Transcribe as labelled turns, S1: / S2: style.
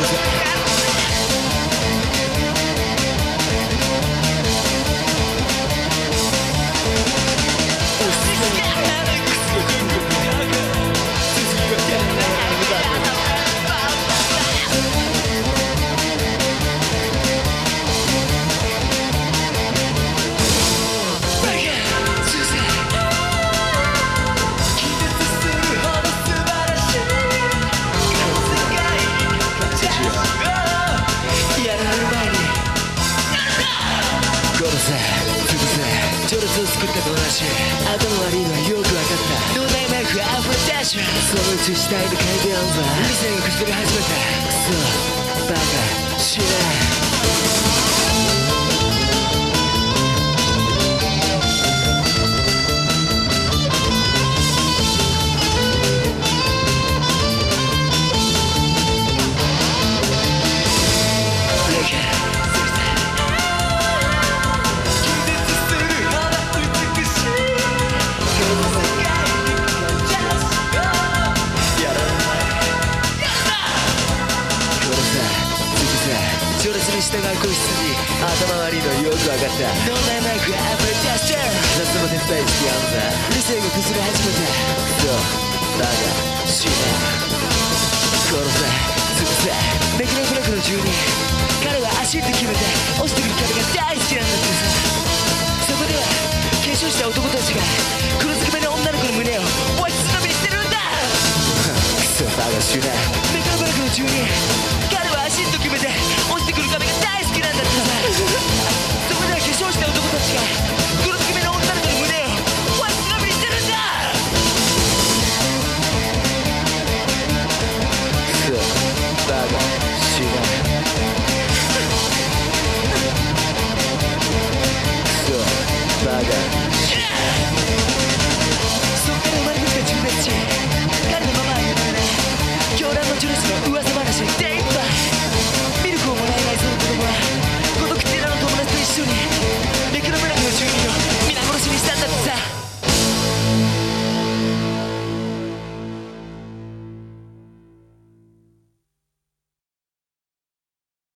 S1: Jones. 序列を作った友達。頭悪いのはよく分かった。脳内マイクアフ溢れ出しそのうち死体で変えてやんぞ店が崩れ始めた。クソ。バカ。従う個室に頭悪いのよく分かった。脳内マイクが溢れ出して雑も手伝いしてやんだ理性が崩れ始めたそうだが死ね。殺せ潰せメキロブロックの住人彼は足って決めて落ちてくる壁が大好きなんだってさ。そこでは化粧した男たちが黒ずくめの女の子の胸をわしづかみにしてるんだ。クソバカ死ね。メキロブロックの住人